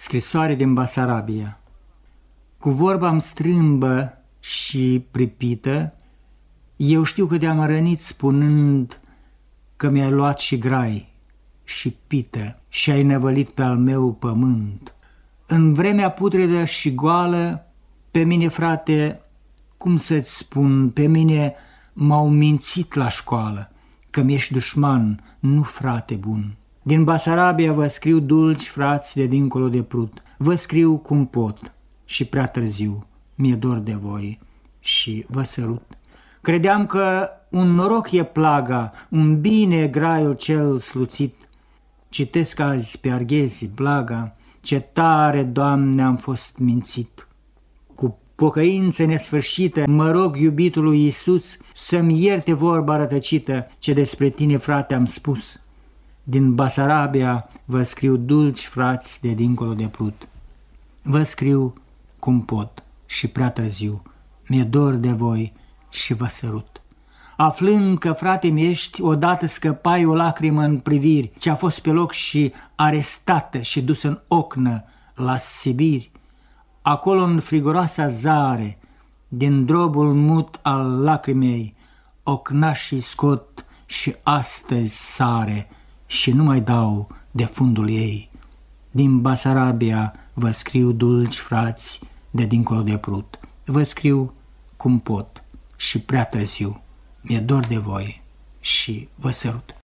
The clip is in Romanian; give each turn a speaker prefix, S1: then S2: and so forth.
S1: Scrisoare din Basarabia Cu vorba am strâmbă și pripită, eu știu că te-am rănit spunând că mi-ai luat și grai și pită și ai nevălit pe al meu pământ. În vremea putredă și goală, pe mine, frate, cum să-ți spun, pe mine m-au mințit la școală, că mi-ești dușman, nu frate bun. Din Basarabia vă scriu dulci frați de dincolo de prut, vă scriu cum pot și prea târziu, mi-e dor de voi și vă sărut. Credeam că un noroc e plaga, un bine graiul cel sluțit. Citesc azi pe Arghezi, blaga, ce tare, Doamne, am fost mințit. Cu pocăință nesfârșită, mă rog iubitului Iisus să-mi ierte vorba rătăcită ce despre tine, frate, am spus. Din Basarabia vă scriu dulci frați de dincolo de Prut. Vă scriu cum pot și prea târziu, mi-e dor de voi și vă sărut. Aflând că, frate mi ești, odată scăpai o lacrimă în priviri, ce a fost pe loc și arestată și dusă în ocnă la Sibiri, acolo în friguroasa zare, din drobul mut al lacrimei, ocnașii scot și astăzi sare, și nu mai dau de fundul ei. Din Basarabia vă scriu dulci frați de dincolo de prut. Vă scriu cum pot și prea târziu. Mi-e dor de voi și vă sărut.